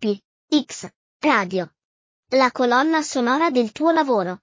P. X. Radio. La colonna sonora del tuo lavoro.